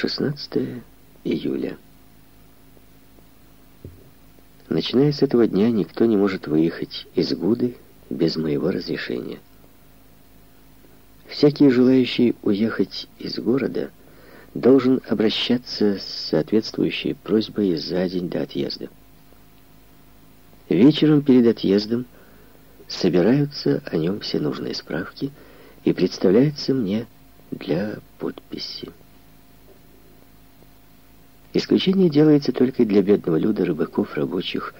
16 июля. Начиная с этого дня, никто не может выехать из Гуды без моего разрешения. Всякий желающий уехать из города должен обращаться с соответствующей просьбой за день до отъезда. Вечером перед отъездом собираются о нем все нужные справки и представляются мне для подписи. Исключение делается только для бедного люда, рыбаков, рабочих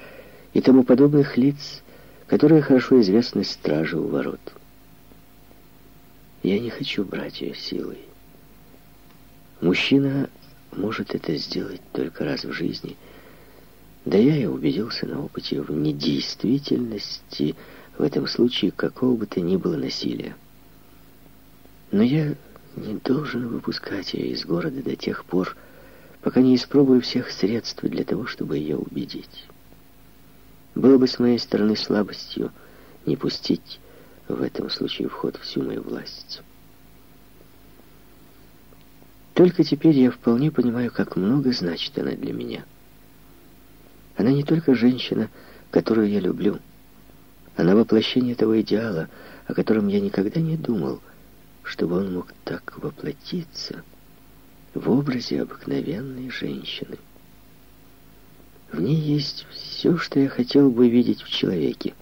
и тому подобных лиц, которые хорошо известны страже у ворот. Я не хочу брать ее силой. Мужчина может это сделать только раз в жизни. Да я и убедился на опыте в недействительности в этом случае какого бы то ни было насилия. Но я не должен выпускать ее из города до тех пор, пока не испробую всех средств для того, чтобы ее убедить. Было бы с моей стороны слабостью не пустить в этом случае в ход всю мою власть. Только теперь я вполне понимаю, как много значит она для меня. Она не только женщина, которую я люблю. Она воплощение того идеала, о котором я никогда не думал, чтобы он мог так воплотиться в образе обыкновенной женщины. В ней есть все, что я хотел бы видеть в человеке.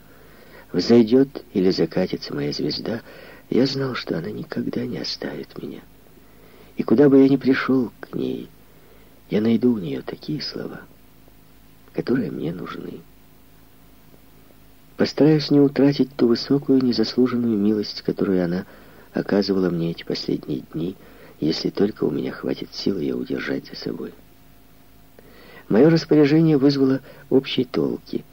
Взойдет или закатится моя звезда, я знал, что она никогда не оставит меня. И куда бы я ни пришел к ней, я найду у нее такие слова, которые мне нужны. Постараюсь не утратить ту высокую, незаслуженную милость, которую она оказывала мне эти последние дни, если только у меня хватит сил ее удержать за собой. Мое распоряжение вызвало общие толки.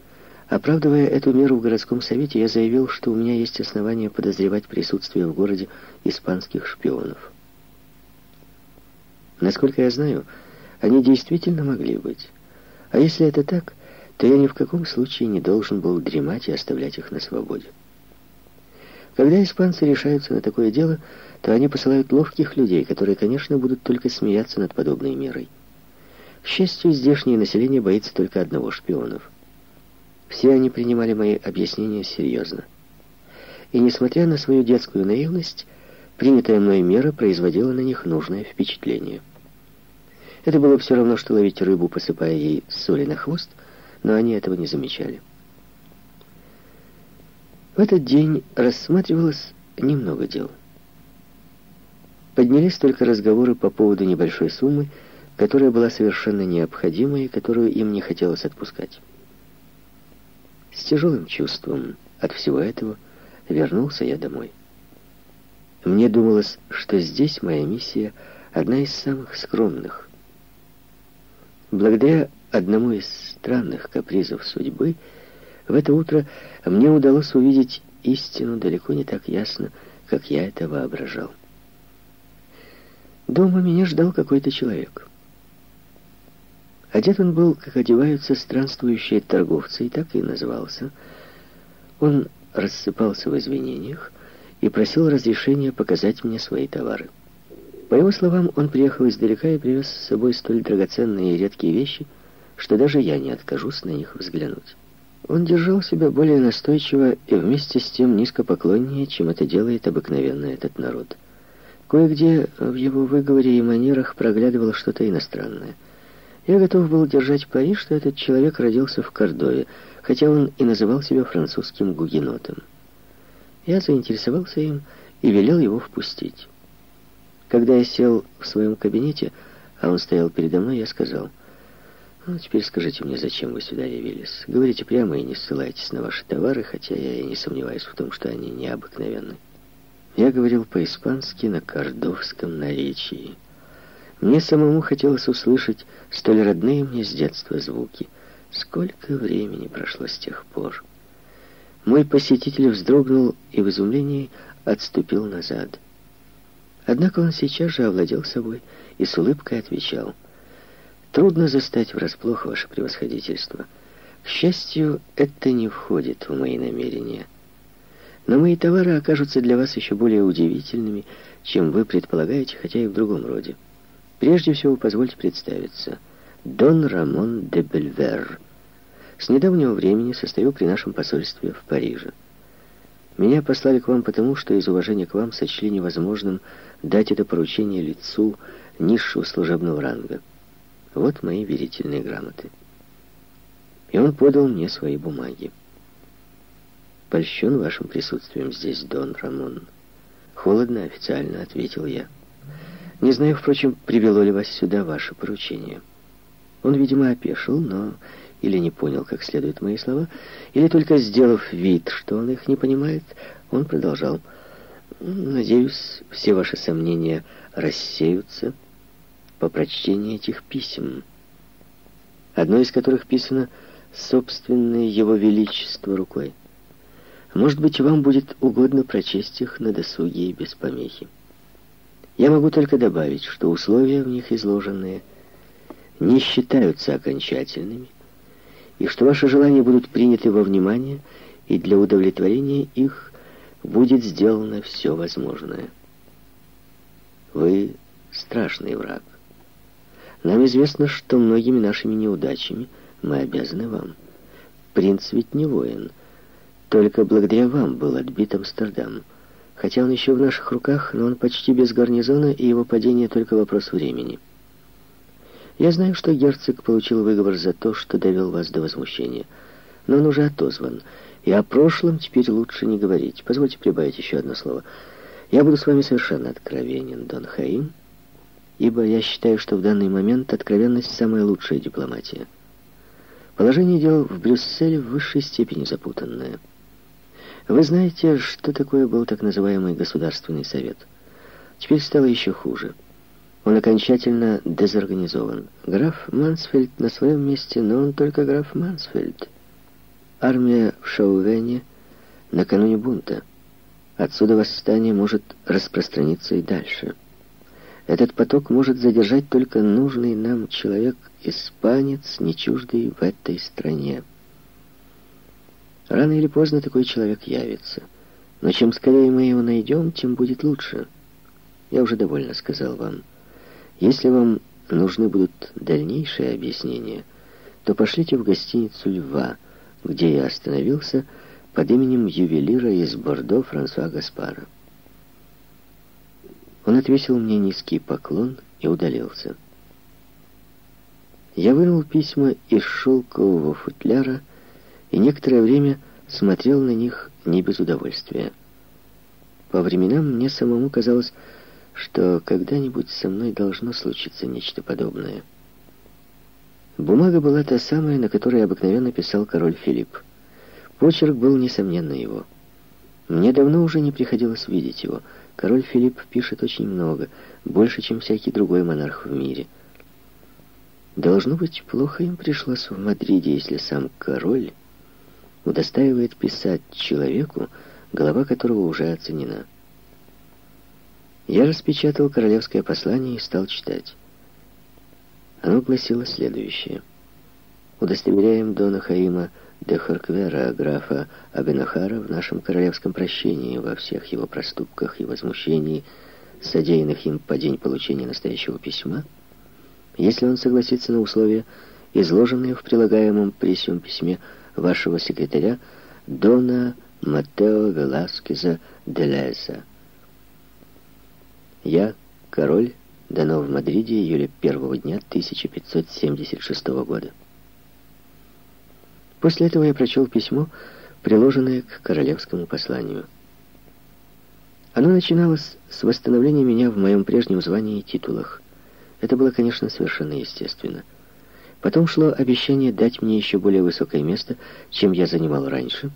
Оправдывая эту меру в городском совете, я заявил, что у меня есть основания подозревать присутствие в городе испанских шпионов. Насколько я знаю, они действительно могли быть. А если это так, то я ни в каком случае не должен был дремать и оставлять их на свободе. Когда испанцы решаются на такое дело, то они посылают ловких людей, которые, конечно, будут только смеяться над подобной мерой. К счастью, здешнее население боится только одного шпионов. Все они принимали мои объяснения серьезно. И, несмотря на свою детскую наивность, принятая мной мера производила на них нужное впечатление. Это было все равно, что ловить рыбу, посыпая ей соли на хвост, но они этого не замечали. В этот день рассматривалось немного дел. Поднялись только разговоры по поводу небольшой суммы, которая была совершенно необходима и которую им не хотелось отпускать. С тяжелым чувством от всего этого вернулся я домой. Мне думалось, что здесь моя миссия одна из самых скромных. Благодаря одному из странных капризов судьбы — в это утро мне удалось увидеть истину далеко не так ясно, как я это воображал. Дома меня ждал какой-то человек. Одет он был, как одеваются странствующие торговцы, и так и назывался. Он рассыпался в извинениях и просил разрешения показать мне свои товары. По его словам, он приехал издалека и привез с собой столь драгоценные и редкие вещи, что даже я не откажусь на них взглянуть. Он держал себя более настойчиво и вместе с тем низкопоклоннее, чем это делает обыкновенно этот народ. Кое-где в его выговоре и манерах проглядывало что-то иностранное. Я готов был держать пари, что этот человек родился в Кордове, хотя он и называл себя французским гугенотом. Я заинтересовался им и велел его впустить. Когда я сел в своем кабинете, а он стоял передо мной, я сказал — ну, теперь скажите мне, зачем вы сюда явились? Говорите прямо и не ссылайтесь на ваши товары, хотя я и не сомневаюсь в том, что они необыкновенны. Я говорил по-испански на кордовском наречии. Мне самому хотелось услышать столь родные мне с детства звуки. Сколько времени прошло с тех пор? Мой посетитель вздрогнул и в изумлении отступил назад. Однако он сейчас же овладел собой и с улыбкой отвечал — Трудно застать врасплох ваше превосходительство. К счастью, это не входит в мои намерения. Но мои товары окажутся для вас еще более удивительными, чем вы предполагаете, хотя и в другом роде. Прежде всего, позвольте представиться. Дон Рамон де Бельвер. С недавнего времени состою при нашем посольстве в Париже. Меня послали к вам потому, что из уважения к вам сочли невозможным дать это поручение лицу низшего служебного ранга. Вот мои верительные грамоты. И он подал мне свои бумаги. «Польщен вашим присутствием здесь, Дон Рамон». «Холодно, официально», — ответил я. «Не знаю, впрочем, привело ли вас сюда ваше поручение». Он, видимо, опешил, но или не понял как следует мои слова, или только сделав вид, что он их не понимает, он продолжал. «Надеюсь, все ваши сомнения рассеются по прочтении этих писем, одно из которых писано «Собственное Его Величество рукой». Может быть, вам будет угодно прочесть их на досуге и без помехи. Я могу только добавить, что условия в них изложенные не считаются окончательными, и что ваши желания будут приняты во внимание, и для удовлетворения их будет сделано все возможное. Вы страшный враг. Нам известно, что многими нашими неудачами мы обязаны вам. Принц ведь не воин. Только благодаря вам был отбит Амстердам. Хотя он еще в наших руках, но он почти без гарнизона, и его падение только вопрос времени. Я знаю, что герцог получил выговор за то, что довел вас до возмущения. Но он уже отозван. И о прошлом теперь лучше не говорить. Позвольте прибавить еще одно слово. Я буду с вами совершенно откровенен, Дон Хаим, ибо я считаю, что в данный момент откровенность самая лучшая дипломатия. Положение дел в Брюсселе в высшей степени запутанное. Вы знаете, что такое был так называемый Государственный совет? Теперь стало еще хуже. Он окончательно дезорганизован. Граф Мансфельд на своем месте, но он только граф Мансфельд. Армия в Шаувене накануне бунта. Отсюда восстание может распространиться и дальше. Этот поток может задержать только нужный нам человек, испанец, не чуждый в этой стране. Рано или поздно такой человек явится. Но чем скорее мы его найдем, тем будет лучше. Я уже довольно сказал вам. Если вам нужны будут дальнейшие объяснения, то пошлите в гостиницу «Льва», где я остановился под именем ювелира из Бордо Франсуа Гаспара. Он отвесил мне низкий поклон и удалился. Я вынул письма из шелкового футляра и некоторое время смотрел на них не без удовольствия. По временам мне самому казалось, что когда-нибудь со мной должно случиться нечто подобное. Бумага была та самая, на которой обыкновенно писал король Филипп. Почерк был, несомненно, его. Мне давно уже не приходилось видеть его. Король Филипп пишет очень много, больше, чем всякий другой монарх в мире. Должно быть, плохо им пришлось в Мадриде, если сам король удостаивает писать человеку, голова которого уже оценена. Я распечатал королевское послание и стал читать. Оно гласило следующее. Удостоверяем Дона Хаима де Харквера, графа Абенахара, в нашем королевском прощении во всех его проступках и возмущении, содеянных им по день получения настоящего письма, если он согласится на условия, изложенные в прилагаемом при сём письме вашего секретаря Дона Матео Веласкеза де. Я, король, дано в Мадриде июля первого дня 1576 года. После этого я прочел письмо, приложенное к королевскому посланию. Оно начиналось с восстановления меня в моем прежнем звании и титулах. Это было, конечно, совершенно естественно. Потом шло обещание дать мне еще более высокое место, чем я занимал раньше,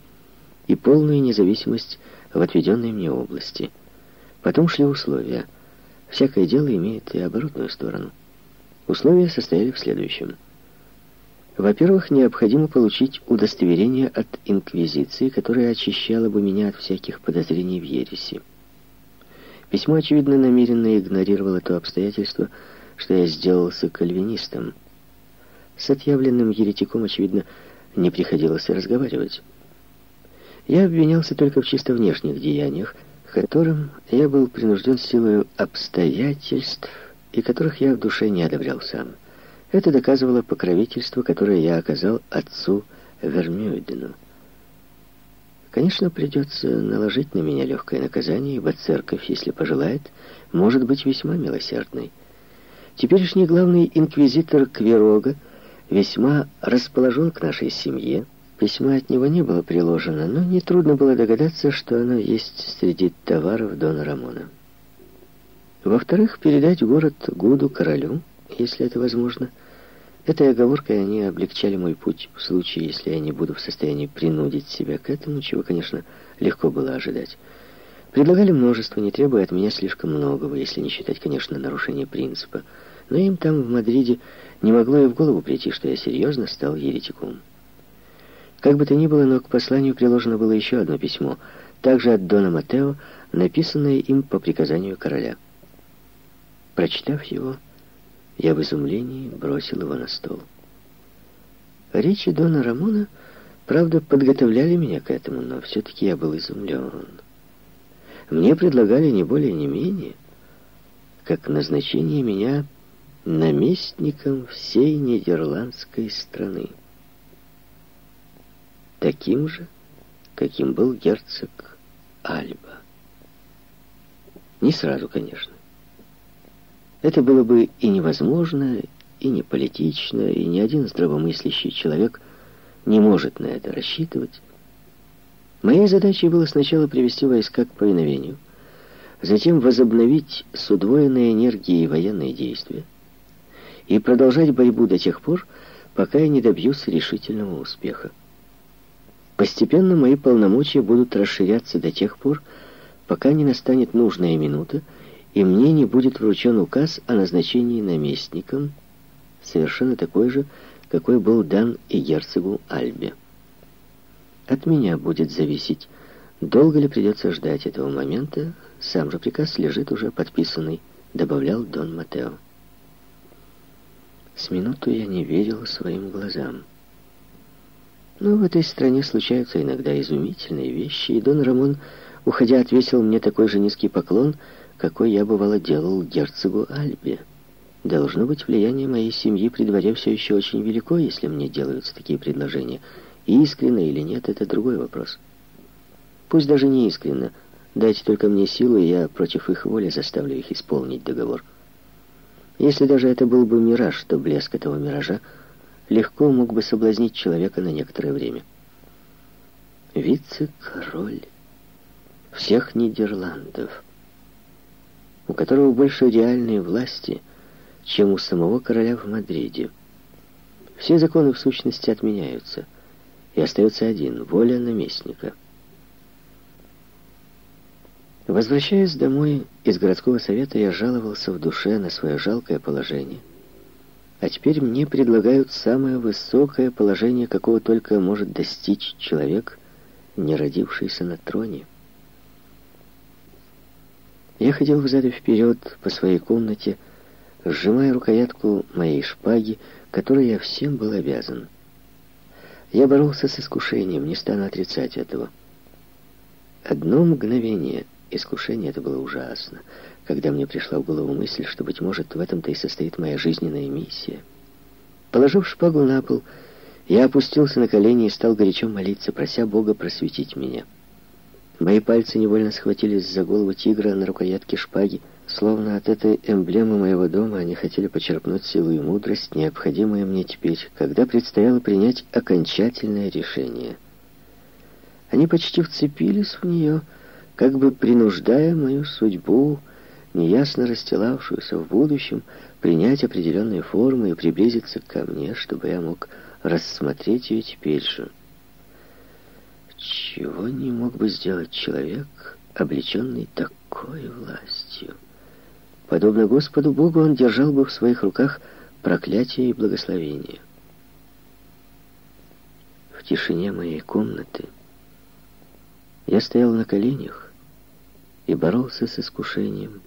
и полную независимость в отведенной мне области. Потом шли условия — Всякое дело имеет и оборотную сторону. Условия состояли в следующем. Во-первых, необходимо получить удостоверение от Инквизиции, которое очищало бы меня от всяких подозрений в ереси. Письмо, очевидно, намеренно игнорировало то обстоятельство, что я сделался кальвинистом. С отъявленным еретиком, очевидно, не приходилось разговаривать. Я обвинялся только в чисто внешних деяниях, которым я был принужден силой обстоятельств и которых я в душе не одобрял сам. Это доказывало покровительство, которое я оказал отцу Вермюйдену. Конечно, придется наложить на меня легкое наказание, ибо церковь, если пожелает, может быть весьма милосердной. Теперешний главный инквизитор Кверога весьма расположен к нашей семье. Письма от него не было приложено, но нетрудно было догадаться, что оно есть среди товаров Дона Рамона. Во-вторых, передать город Гуду королю, если это возможно. Этой оговоркой они облегчали мой путь в случае, если я не буду в состоянии принудить себя к этому, чего, конечно, легко было ожидать. Предлагали множество, не требуя от меня слишком многого, если не считать, конечно, нарушение принципа. Но им там, в Мадриде, не могло и в голову прийти, что я серьезно стал еретиком. Как бы то ни было, но к посланию приложено было еще одно письмо, также от Дона Матео, написанное им по приказанию короля. Прочитав его, я в изумлении бросил его на стол. Речи Дона Рамона, правда, подготовляли меня к этому, но все-таки я был изумлен. Мне предлагали не более, не менее, как назначение меня наместником всей нидерландской страны. Таким же, каким был герцог Альба. Не сразу, конечно. Это было бы и невозможно, и не политично, и ни один здравомыслящий человек не может на это рассчитывать. Моей задачей было сначала привести войска к повиновению, затем возобновить с удвоенной энергией военные действия, и продолжать борьбу до тех пор, пока я не добьюсь решительного успеха. Постепенно мои полномочия будут расширяться до тех пор, пока не настанет нужная минута, и мне не будет вручен указ о назначении наместником, совершенно такой же, какой был дан и герцогу Альбе. От меня будет зависеть, долго ли придется ждать этого момента, сам же приказ лежит уже подписанный, добавлял Дон Матео. С минуту я не верил своим глазам. Но в этой стране случаются иногда изумительные вещи, и Дон Рамон, уходя, отвесил мне такой же низкий поклон, какой я, бывало, делал герцогу Альбе. Должно быть, влияние моей семьи при дворе все еще очень велико, если мне делаются такие предложения. Искренно или нет, это другой вопрос. Пусть даже не искренно. Дайте только мне силу, и я против их воли заставлю их исполнить договор. Если даже это был бы мираж, то блеск этого миража легко мог бы соблазнить человека на некоторое время. Вице-король всех Нидерландов, у которого больше реальной власти, чем у самого короля в Мадриде. Все законы в сущности отменяются, и остается один — воля наместника — Возвращаясь домой из городского совета, я жаловался в душе на свое жалкое положение. А теперь мне предлагают самое высокое положение, какого только может достичь человек, не родившийся на троне. Я ходил взад и вперед по своей комнате, сжимая рукоятку моей шпаги, которой я всем был обязан. Я боролся с искушением, не стану отрицать этого. Одно мгновение — Искушение это было ужасно, когда мне пришла в голову мысль, что, быть может, в этом-то и состоит моя жизненная миссия. Положив шпагу на пол, я опустился на колени и стал горячо молиться, прося Бога просветить меня. Мои пальцы невольно схватились за голову тигра на рукоятке шпаги, словно от этой эмблемы моего дома они хотели почерпнуть силу и мудрость, необходимые мне теперь, когда предстояло принять окончательное решение. Они почти вцепились в нее, как бы принуждая мою судьбу, неясно расстилавшуюся в будущем, принять определенные формы и приблизиться ко мне, чтобы я мог рассмотреть ее теперь же. Чего не мог бы сделать человек, облеченный такой властью? Подобно Господу Богу, он держал бы в своих руках проклятие и благословение. В тишине моей комнаты я стоял на коленях, и боролся с искушением,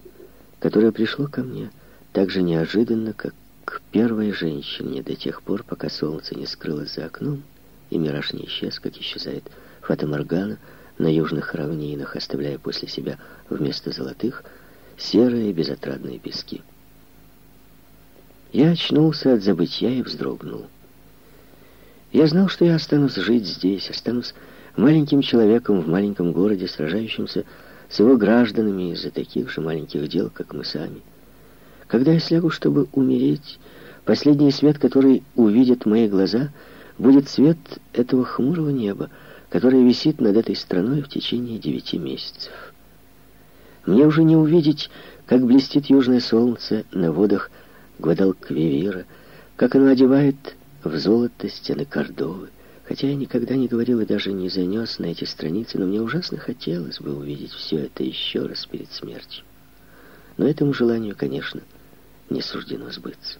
которое пришло ко мне так же неожиданно, как к первой женщине до тех пор, пока солнце не скрылось за окном, и мираж не исчез, как исчезает фатаморгана на южных равнинах, оставляя после себя вместо золотых серые безотрадные пески. Я очнулся от забытья и вздрогнул. Я знал, что я останусь жить здесь, останусь маленьким человеком в маленьком городе, сражающимся с его гражданами из-за таких же маленьких дел, как мы сами. Когда я слягу, чтобы умереть, последний свет, который увидят мои глаза, будет свет этого хмурого неба, которое висит над этой страной в течение девяти месяцев. Мне уже не увидеть, как блестит южное солнце на водах Гвадалквивира, как оно одевает в золото стены Кордовы. Хотя я никогда не говорил и даже не занес на эти страницы, но мне ужасно хотелось бы увидеть все это еще раз перед смертью. Но этому желанию, конечно, не суждено сбыться.